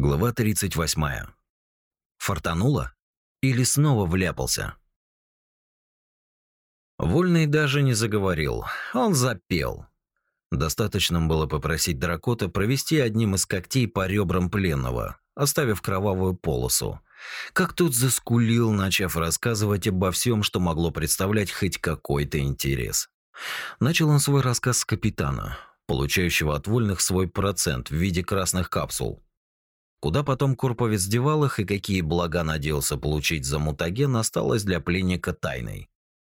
Глава 38. Фортануло? Или снова вляпался? Вольный даже не заговорил, он запел. Достаточно было попросить Дракота провести одним из когтей по ребрам пленного, оставив кровавую полосу. Как тут заскулил, начав рассказывать обо всем, что могло представлять хоть какой-то интерес. Начал он свой рассказ с капитана, получающего от вольных свой процент в виде красных капсул, Куда потом Курповец девал их и какие блага надеялся получить за мутаген, осталось для пленника тайной.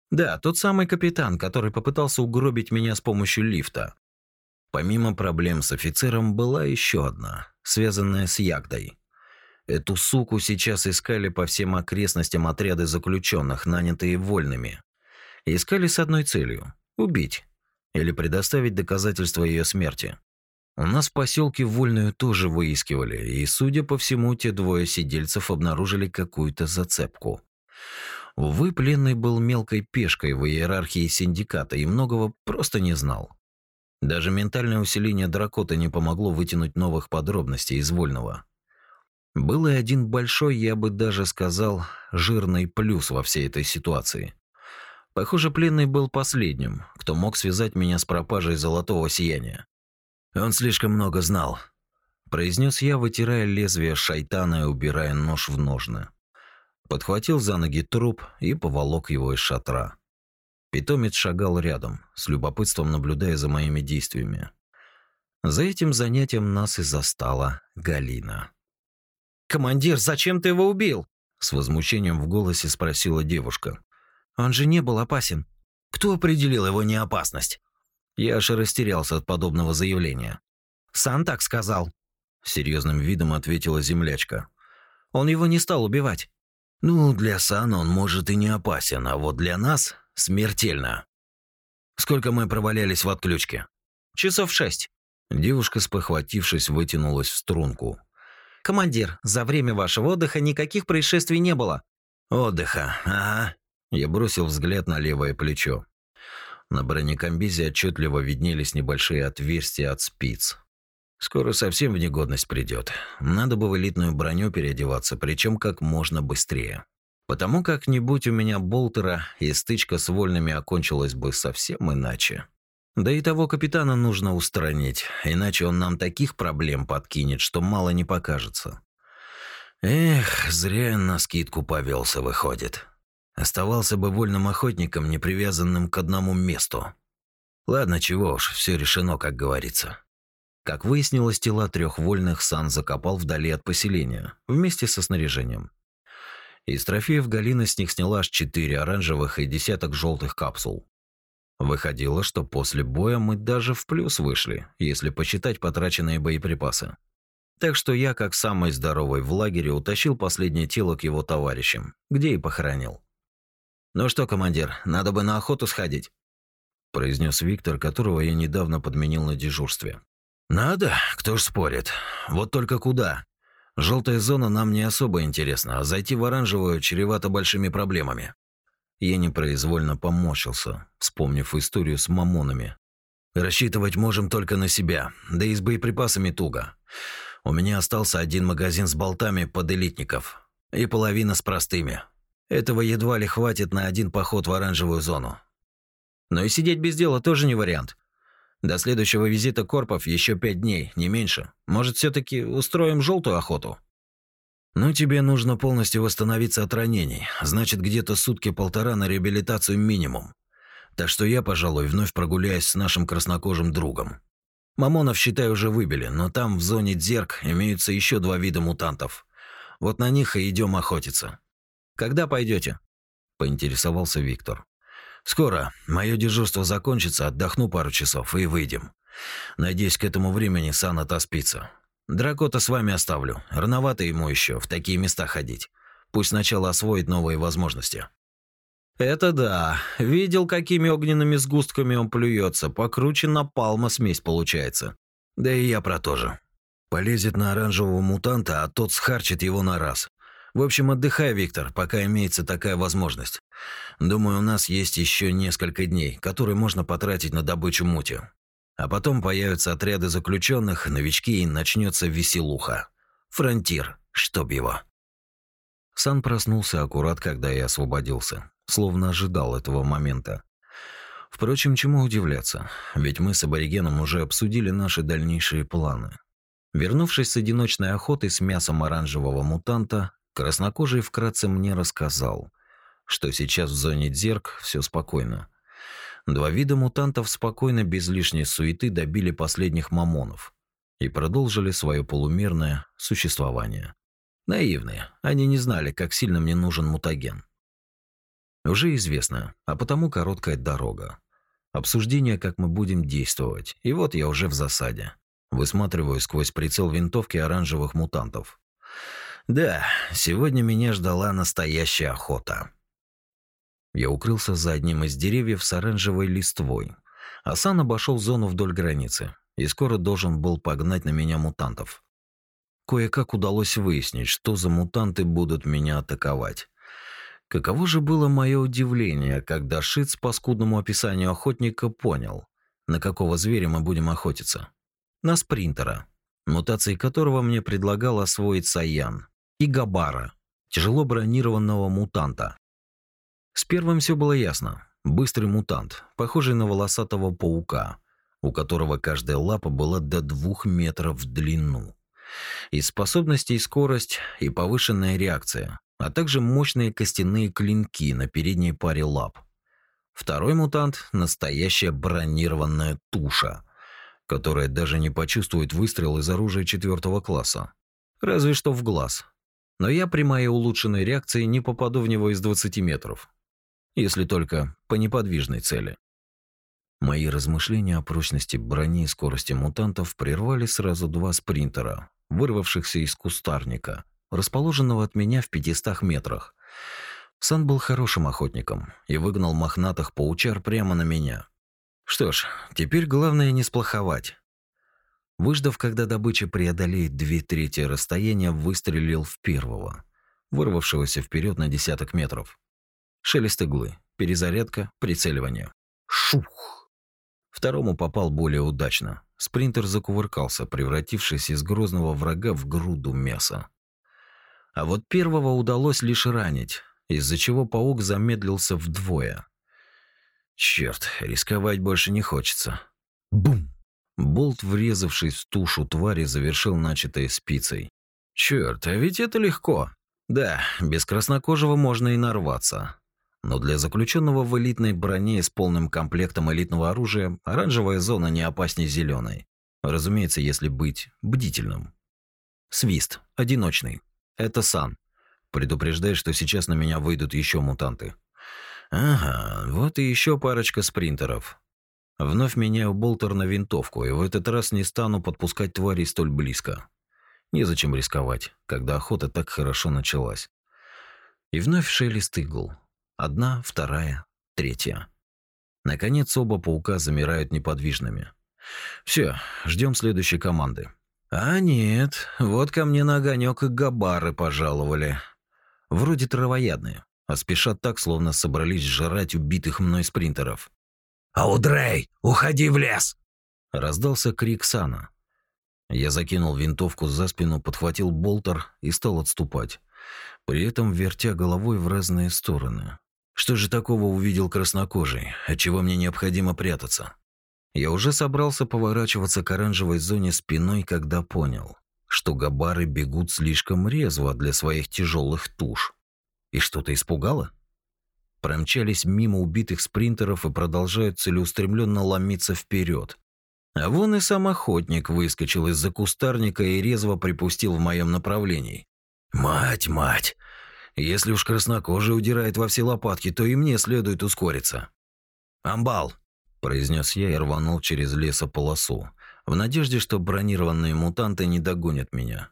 Да, тот самый капитан, который попытался угробить меня с помощью лифта. Помимо проблем с офицером была еще одна, связанная с Ягдой. Эту суку сейчас искали по всем окрестностям отряды заключенных, нанятые вольными. Искали с одной целью – убить или предоставить доказательства ее смерти. У нас в поселке Вольную тоже выискивали, и, судя по всему, те двое сидельцев обнаружили какую-то зацепку. Увы, пленный был мелкой пешкой в иерархии синдиката и многого просто не знал. Даже ментальное усиление Дракота не помогло вытянуть новых подробностей из Вольного. Был и один большой, я бы даже сказал, жирный плюс во всей этой ситуации. Похоже, пленный был последним, кто мог связать меня с пропажей золотого сияния. Он слишком много знал, произнес я, вытирая лезвие шайтана и убирая нож в ножны. Подхватил за ноги труп и поволок его из шатра. Питомец шагал рядом, с любопытством наблюдая за моими действиями. За этим занятием нас и застала Галина. «Командир, зачем ты его убил?» С возмущением в голосе спросила девушка. «Он же не был опасен. Кто определил его неопасность?» Я аж растерялся от подобного заявления. «Сан так сказал», — серьезным видом ответила землячка. «Он его не стал убивать». «Ну, для Сана он, может, и не опасен, а вот для нас смертельно. Сколько мы провалялись в отключке?» «Часов шесть». Девушка, спохватившись, вытянулась в струнку. «Командир, за время вашего отдыха никаких происшествий не было». «Отдыха, ага». Я бросил взгляд на левое плечо. На бронекомбизе отчетливо виднелись небольшие отверстия от спиц. Скоро совсем в негодность придет. Надо бы в элитную броню переодеваться, причем как можно быстрее. Потому как-нибудь у меня болтера, и стычка с вольными окончилась бы совсем иначе. Да и того капитана нужно устранить, иначе он нам таких проблем подкинет, что мало не покажется. Эх, зря на скидку повелся, выходит. Оставался бы вольным охотником, не привязанным к одному месту. Ладно, чего уж, все решено, как говорится. Как выяснилось, тела трех вольных Сан закопал вдали от поселения, вместе со снаряжением. Из трофеев Галина с них сняла аж четыре оранжевых и десяток желтых капсул. Выходило, что после боя мы даже в плюс вышли, если посчитать потраченные боеприпасы. Так что я, как самый здоровый в лагере, утащил последнее тело к его товарищам, где и похоронил. «Ну что, командир, надо бы на охоту сходить», – произнес Виктор, которого я недавно подменил на дежурстве. «Надо? Кто ж спорит. Вот только куда? Желтая зона нам не особо интересна, а зайти в оранжевую чревато большими проблемами». Я непроизвольно поморщился, вспомнив историю с мамонами. «Рассчитывать можем только на себя, да и с боеприпасами туго. У меня остался один магазин с болтами под элитников и половина с простыми. Этого едва ли хватит на один поход в оранжевую зону. Но и сидеть без дела тоже не вариант. До следующего визита Корпов еще пять дней, не меньше. Может, все таки устроим желтую охоту? Ну, тебе нужно полностью восстановиться от ранений. Значит, где-то сутки-полтора на реабилитацию минимум. Так что я, пожалуй, вновь прогуляюсь с нашим краснокожим другом. Мамонов, считай, уже выбили, но там, в зоне Дзерк, имеются еще два вида мутантов. Вот на них и идем охотиться. Когда пойдете? поинтересовался Виктор. Скоро. Мое дежурство закончится, отдохну пару часов и выйдем. Надеюсь, к этому времени Сан отоспится. Дракота с вами оставлю. Рановато ему еще в такие места ходить. Пусть сначала освоит новые возможности. Это да. Видел, какими огненными сгустками он плюется. Покруче напалма смесь получается. Да и я про то же. Полезет на оранжевого мутанта, а тот схарчит его на раз. В общем, отдыхай, Виктор, пока имеется такая возможность. Думаю, у нас есть еще несколько дней, которые можно потратить на добычу мути. А потом появятся отряды заключенных, новички и начнется веселуха. Фронтир, чтоб его. Сан проснулся аккурат, когда я освободился, словно ожидал этого момента. Впрочем, чему удивляться, ведь мы с аборигеном уже обсудили наши дальнейшие планы. Вернувшись с одиночной охоты с мясом оранжевого мутанта, краснокожий вкратце мне рассказал, что сейчас в зоне Дзерк все спокойно. Два вида мутантов спокойно, без лишней суеты, добили последних мамонов и продолжили свое полумерное существование. Наивные, они не знали, как сильно мне нужен мутаген. Уже известно, а потому короткая дорога. Обсуждение, как мы будем действовать. И вот я уже в засаде. Высматриваю сквозь прицел винтовки оранжевых мутантов. Да, сегодня меня ждала настоящая охота. Я укрылся за одним из деревьев с оранжевой листвой. Асан обошел зону вдоль границы и скоро должен был погнать на меня мутантов. Кое-как удалось выяснить, что за мутанты будут меня атаковать. Каково же было мое удивление, когда Шиц по скудному описанию охотника понял, на какого зверя мы будем охотиться. На спринтера, мутации которого мне предлагал освоить Саян, и Габара, тяжело бронированного мутанта. С первым все было ясно. Быстрый мутант, похожий на волосатого паука, у которого каждая лапа была до двух метров в длину. Из способностей скорость и повышенная реакция, а также мощные костяные клинки на передней паре лап. Второй мутант – настоящая бронированная туша, которая даже не почувствует выстрел из оружия четвертого класса. Разве что в глаз. Но я при моей улучшенной реакции не попаду в него из 20 метров. Если только по неподвижной цели. Мои размышления о прочности брони и скорости мутантов прервали сразу два спринтера, вырвавшихся из кустарника – расположенного от меня в 500 метрах. Сан был хорошим охотником и выгнал мохнатых паучар прямо на меня. Что ж, теперь главное не сплоховать. Выждав, когда добыча преодолеет две трети расстояния, выстрелил в первого, вырвавшегося вперед на десяток метров. Шелест иглы, перезарядка, прицеливание. Шух! Второму попал более удачно. Спринтер закувыркался, превратившись из грозного врага в груду мяса. А вот первого удалось лишь ранить, из-за чего паук замедлился вдвое. Черт, рисковать больше не хочется. Бум! Болт, врезавшись в тушу твари, завершил начатое спицей. Черт, а ведь это легко. Да, без краснокожего можно и нарваться. Но для заключенного в элитной броне с полным комплектом элитного оружия оранжевая зона не опаснее зеленой. Разумеется, если быть бдительным. Свист. Одиночный. Это Сан. Предупреждает, что сейчас на меня выйдут еще мутанты. Ага, вот и еще парочка спринтеров. Вновь меняю болтер на винтовку, и в этот раз не стану подпускать тварей столь близко. Незачем рисковать, когда охота так хорошо началась. И вновь шелест игл. Одна, вторая, третья. Наконец оба паука замирают неподвижными. Все, ждем следующей команды. А нет, вот ко мне на огонек и габары пожаловали. Вроде травоядные, а спешат так, словно собрались жрать убитых мной спринтеров. «Аудрей, уходи в лес!» Раздался крик Сана. Я закинул винтовку за спину, подхватил болтер и стал отступать, при этом вертя головой в разные стороны. Что же такого увидел краснокожий, отчего мне необходимо прятаться? Я уже собрался поворачиваться к оранжевой зоне спиной, когда понял, что габары бегут слишком резво для своих тяжелых туш. И что-то испугало? Промчались мимо убитых спринтеров и продолжают целеустремленно ломиться вперед. А вон и сам охотник выскочил из-за кустарника и резво припустил в моем направлении. «Мать, мать! Если уж краснокожий удирает во все лопатки, то и мне следует ускориться. Амбал, произнес я и рванул через лесополосу, в надежде, что бронированные мутанты не догонят меня.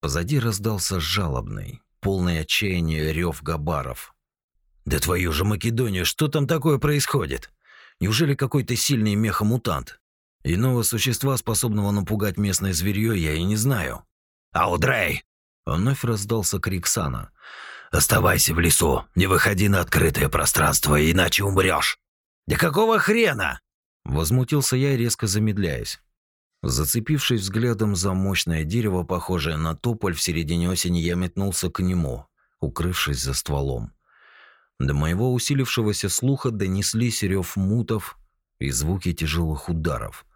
Позади раздался жалобный, полный отчаяния рев габаров. «Да твою же Македонию, что там такое происходит? Неужели какой-то сильный мехомутант? Иного существа, способного напугать местное зверье, я и не знаю». «Аудрей!» Вновь раздался крик Сана. «Оставайся в лесу, не выходи на открытое пространство, иначе умрешь!» «Да какого хрена?» Возмутился я, резко замедляясь. Зацепившись взглядом за мощное дерево, похожее на тополь, в середине осени я метнулся к нему, укрывшись за стволом. До моего усилившегося слуха донеслись рев мутов и звуки тяжелых ударов.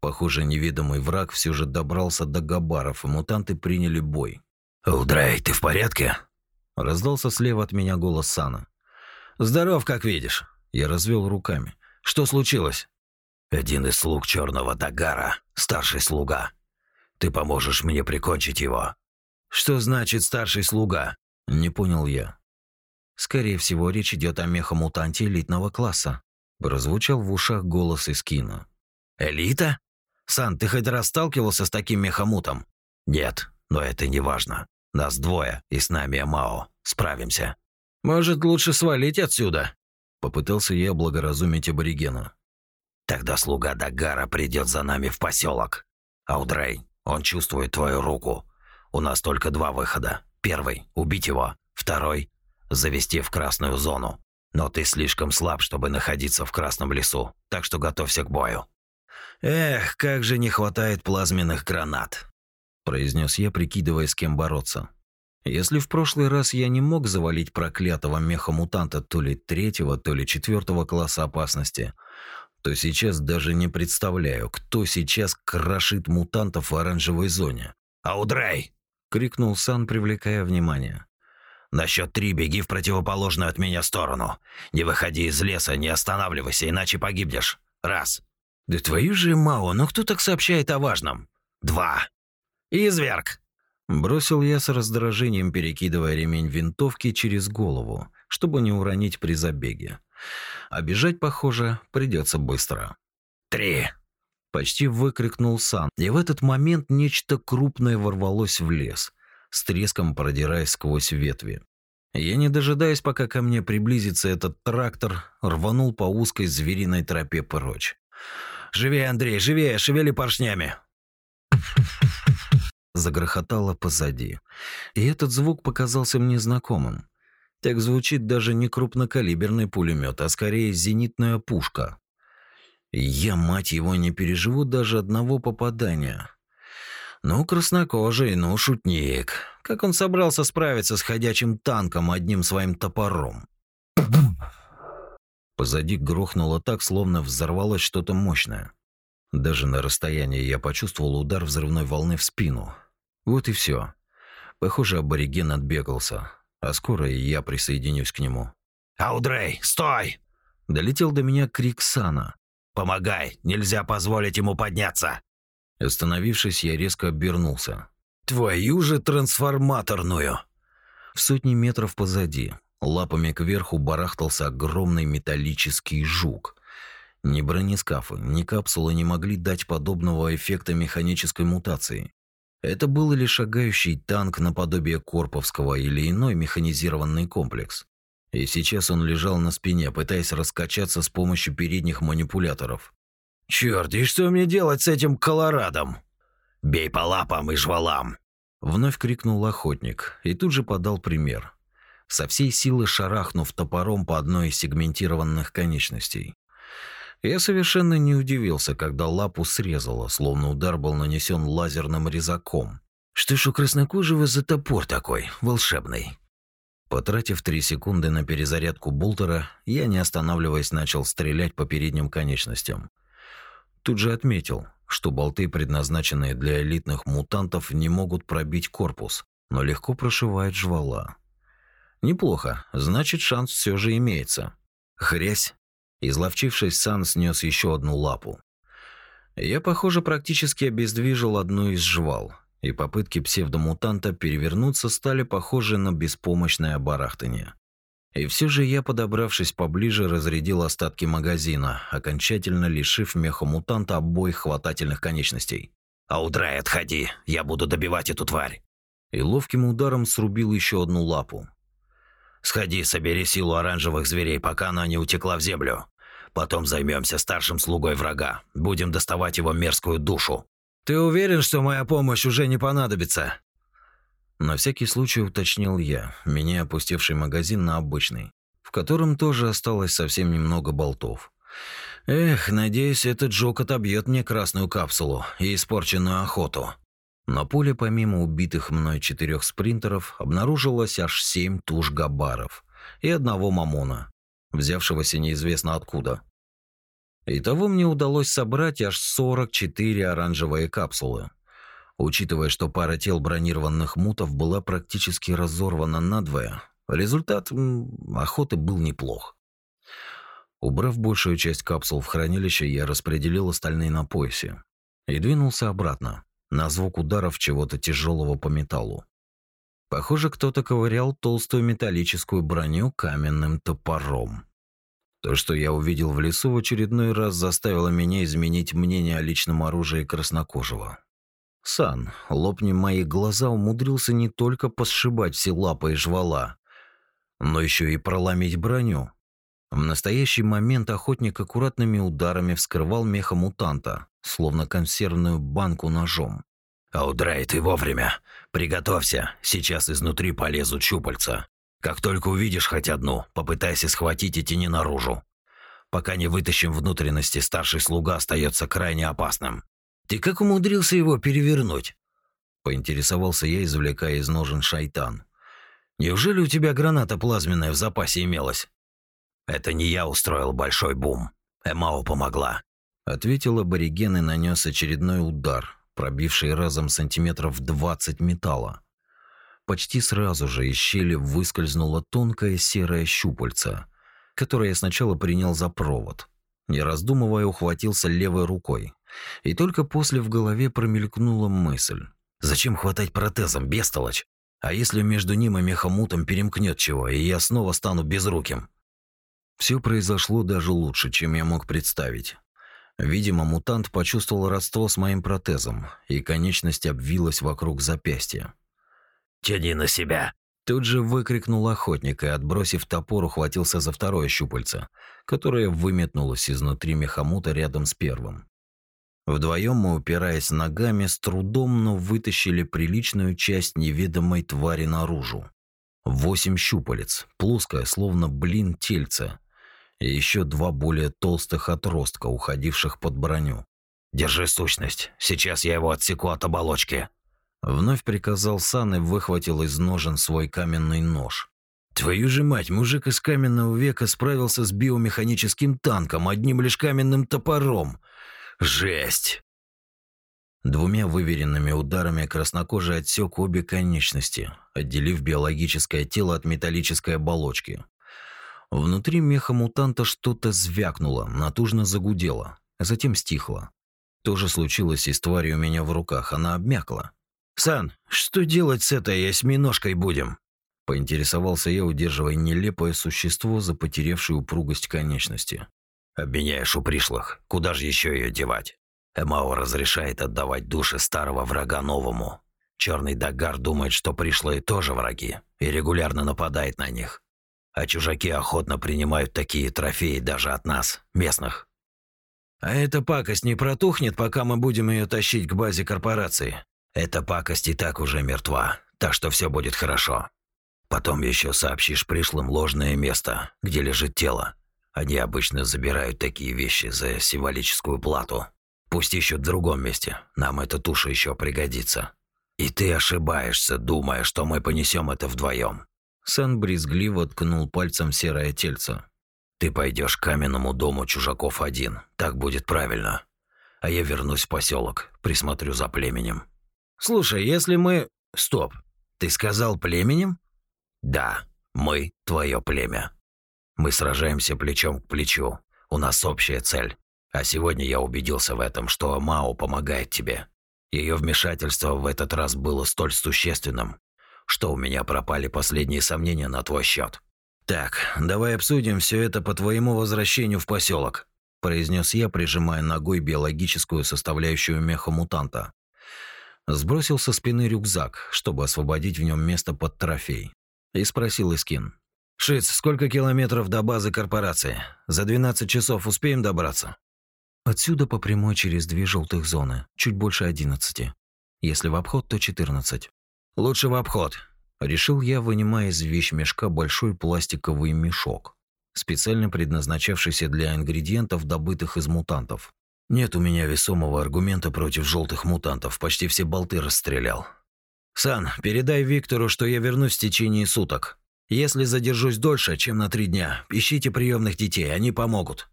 Похоже, неведомый враг все же добрался до габаров, и мутанты приняли бой. «Удрай, ты в порядке?» Раздался слева от меня голос Сана. «Здоров, как видишь». Я развел руками. «Что случилось?» Один из слуг черного Дагара, старший слуга. Ты поможешь мне прикончить его. Что значит старший слуга? Не понял я. Скорее всего, речь идет о мехомутанте элитного класса. Прозвучал в ушах голос из кино. Элита? Сан, ты хоть раз сталкивался с таким мехомутом? Нет, но это не важно. Нас двое, и с нами Мао. Справимся. Может, лучше свалить отсюда? Попытался я благоразумить аборигена. Тогда слуга Дагара придет за нами в поселок. Аудрей, он чувствует твою руку. У нас только два выхода. Первый – убить его. Второй – завести в красную зону. Но ты слишком слаб, чтобы находиться в красном лесу, так что готовься к бою. Эх, как же не хватает плазменных гранат, произнес я, прикидывая, с кем бороться. Если в прошлый раз я не мог завалить проклятого меха-мутанта то ли третьего, то ли четвертого класса опасности, то сейчас даже не представляю, кто сейчас крошит мутантов в оранжевой зоне. «Аудрей!» — крикнул Сан, привлекая внимание. «На счет три беги в противоположную от меня сторону. Не выходи из леса, не останавливайся, иначе погибнешь. Раз». «Да твою же Мао, ну кто так сообщает о важном?» «Два». «Изверг!» Бросил я с раздражением, перекидывая ремень винтовки через голову, чтобы не уронить при забеге. А бежать, похоже, придется быстро. «Три!» Почти выкрикнул Сан, и в этот момент нечто крупное ворвалось в лес, с треском продираясь сквозь ветви. Я, не дожидаясь, пока ко мне приблизится этот трактор, рванул по узкой звериной тропе прочь. «Живее, Андрей, живее, шевели поршнями!» Загрохотало позади, и этот звук показался мне знакомым. Так звучит даже не крупнокалиберный пулемет, а скорее зенитная пушка. Я, мать его, не переживу даже одного попадания. Ну, краснокожий, ну, шутник. Как он собрался справиться с ходячим танком одним своим топором? Позади грохнуло так, словно взорвалось что-то мощное. Даже на расстоянии я почувствовал удар взрывной волны в спину. Вот и все. Похоже, абориген отбегался а скоро и я присоединюсь к нему. «Аудрей, стой!» Долетел до меня крик Сана. «Помогай! Нельзя позволить ему подняться!» Остановившись, я резко обернулся. «Твою же трансформаторную!» В сотни метров позади, лапами кверху барахтался огромный металлический жук. Ни бронескафы, ни капсулы не могли дать подобного эффекта механической мутации. Это был ли шагающий танк наподобие Корповского или иной механизированный комплекс. И сейчас он лежал на спине, пытаясь раскачаться с помощью передних манипуляторов. «Чёрт, и что мне делать с этим колорадом? Бей по лапам и жвалам!» Вновь крикнул охотник и тут же подал пример. Со всей силы шарахнув топором по одной из сегментированных конечностей. Я совершенно не удивился, когда лапу срезало, словно удар был нанесен лазерным резаком. Что ж у краснокожего за топор такой, волшебный? Потратив три секунды на перезарядку болтера, я, не останавливаясь, начал стрелять по передним конечностям. Тут же отметил, что болты, предназначенные для элитных мутантов, не могут пробить корпус, но легко прошивают жвала. Неплохо, значит шанс все же имеется. Хрясь, Изловчившись, Сан снес еще одну лапу. Я, похоже, практически обездвижил одну из жвал, и попытки псевдомутанта перевернуться стали похожи на беспомощное барахтание. И все же я, подобравшись поближе, разрядил остатки магазина, окончательно лишив мехомутанта обоих хватательных конечностей. «Аудрай, отходи! Я буду добивать эту тварь!» И ловким ударом срубил еще одну лапу. Сходи, собери силу оранжевых зверей, пока она не утекла в землю. Потом займемся старшим слугой врага. Будем доставать его мерзкую душу. Ты уверен, что моя помощь уже не понадобится? На всякий случай уточнил я, меняя опустевший магазин на обычный, в котором тоже осталось совсем немного болтов. Эх, надеюсь, этот жук отобьет мне красную капсулу и испорченную охоту. На поле помимо убитых мной четырех спринтеров обнаружилось аж семь туш габаров и одного мамона, взявшегося неизвестно откуда. Итого мне удалось собрать аж 44 оранжевые капсулы. Учитывая, что пара тел бронированных мутов была практически разорвана надвое, результат охоты был неплох. Убрав большую часть капсул в хранилище, я распределил остальные на поясе и двинулся обратно, на звук ударов чего-то тяжелого по металлу. Похоже, кто-то ковырял толстую металлическую броню каменным топором. То, что я увидел в лесу, в очередной раз заставило меня изменить мнение о личном оружии краснокожего. Сан, лопни мои глаза, умудрился не только посшибать все лапы и жвала, но еще и проломить броню. В настоящий момент охотник аккуратными ударами вскрывал меха мутанта, словно консервную банку ножом. «Аудрай, ты вовремя! Приготовься, сейчас изнутри полезут щупальца. Как только увидишь хоть одну, попытайся схватить и тяни наружу. Пока не вытащим внутренности, старший слуга остается крайне опасным. Ты как умудрился его перевернуть?» Поинтересовался я, извлекая из ножен шайтан. «Неужели у тебя граната плазменная в запасе имелась?» «Это не я устроил большой бум. Эмао помогла», — ответил абориген и нанес очередной удар, пробивший разом сантиметров двадцать металла. Почти сразу же из щели выскользнула тонкая серая щупальца, которое я сначала принял за провод. Не раздумывая, ухватился левой рукой. И только после в голове промелькнула мысль. «Зачем хватать протезом, бестолочь? А если между ним и мехомутом перемкнет чего, и я снова стану безруким?» Все произошло даже лучше, чем я мог представить. Видимо, мутант почувствовал родство с моим протезом, и конечность обвилась вокруг запястья. «Тяни на себя!» Тут же выкрикнул охотник и, отбросив топор, ухватился за второе щупальце, которое выметнулось изнутри мехомута рядом с первым. Вдвоем мы, упираясь ногами, с трудом, но вытащили приличную часть неведомой твари наружу. Восемь щупалец, плоское, словно блин тельца, и еще два более толстых отростка, уходивших под броню. «Держи сущность, сейчас я его отсеку от оболочки», Вновь приказал Сан и выхватил из ножен свой каменный нож. Твою же мать, мужик из каменного века справился с биомеханическим танком одним лишь каменным топором. Жесть! Двумя выверенными ударами краснокожий отсек обе конечности, отделив биологическое тело от металлической оболочки. Внутри меха мутанта что-то звякнуло, натужно загудело, а затем стихло. То же случилось и с тварью у меня в руках, она обмякла. «Сан, что делать с этой осьминожкой будем?» Поинтересовался я, удерживая нелепое существо за потерявшую упругость конечности. «Обменяешь у пришлых. Куда же еще ее девать? Эмао разрешает отдавать души старого врага новому. Черный Дагар думает, что пришлые тоже враги, и регулярно нападает на них. А чужаки охотно принимают такие трофеи даже от нас, местных. А эта пакость не протухнет, пока мы будем ее тащить к базе корпорации. Эта пакость и так уже мертва, так что все будет хорошо. Потом еще сообщишь пришлым ложное место, где лежит тело. Они обычно забирают такие вещи за символическую плату. Пусть ищут в другом месте, нам эта туша еще пригодится. И ты ошибаешься, думая, что мы понесем это вдвоем. Сан брезгливо ткнул пальцем серое тельце. Ты пойдешь к каменному дому чужаков один, так будет правильно. А я вернусь в поселок, присмотрю за племенем. Слушай, если мы... Стоп. Ты сказал племенем? Да, мы твое племя. Мы сражаемся плечом к плечу. У нас общая цель. А сегодня я убедился в этом, что Мао помогает тебе. Ее вмешательство в этот раз было столь существенным, что у меня пропали последние сомнения на твой счет. Так, давай обсудим все это по твоему возвращению в поселок, произнес я, прижимая ногой биологическую составляющую меха мутанта. Сбросил со спины рюкзак, чтобы освободить в нем место под трофей. И спросил Искин. «Шиц, сколько километров до базы корпорации? За 12 часов успеем добраться?» Отсюда по прямой через две желтых зоны, чуть больше 11. Если в обход, то 14. «Лучше в обход», — решил я, вынимая из вещмешка большой пластиковый мешок специально предназначавшийся для ингредиентов, добытых из мутантов. Нет у меня весомого аргумента против желтых мутантов, почти все болты расстрелял. Сан, передай Виктору, что я вернусь в течение суток. Если задержусь дольше, чем на три дня, ищите приемных детей, они помогут.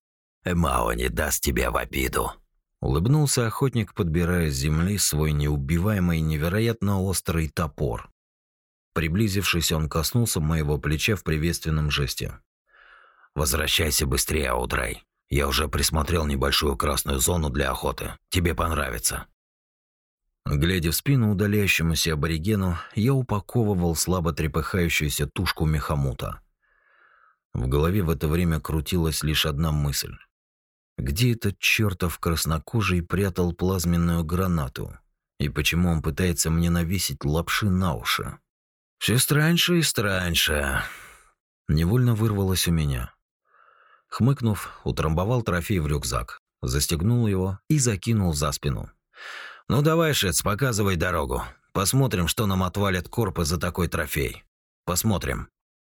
Мао не даст тебя в обиду. Улыбнулся охотник, подбирая с земли свой неубиваемый, невероятно острый топор. Приблизившись, он коснулся моего плеча в приветственном жесте. «Возвращайся быстрее, Аудрай. Я уже присмотрел небольшую красную зону для охоты. Тебе понравится». Глядя в спину удаляющемуся аборигену, я упаковывал слабо трепыхающуюся тушку мехамута. В голове в это время крутилась лишь одна мысль. Где этот чертов краснокожий прятал плазменную гранату? И почему он пытается мне навесить лапши на уши? Все страньше и страньше. Невольно вырвалось у меня. Хмыкнув, утрамбовал трофей в рюкзак, застегнул его и закинул за спину. «Ну давай, Шец, показывай дорогу. Посмотрим, что нам отвалят корпы за такой трофей. Посмотрим».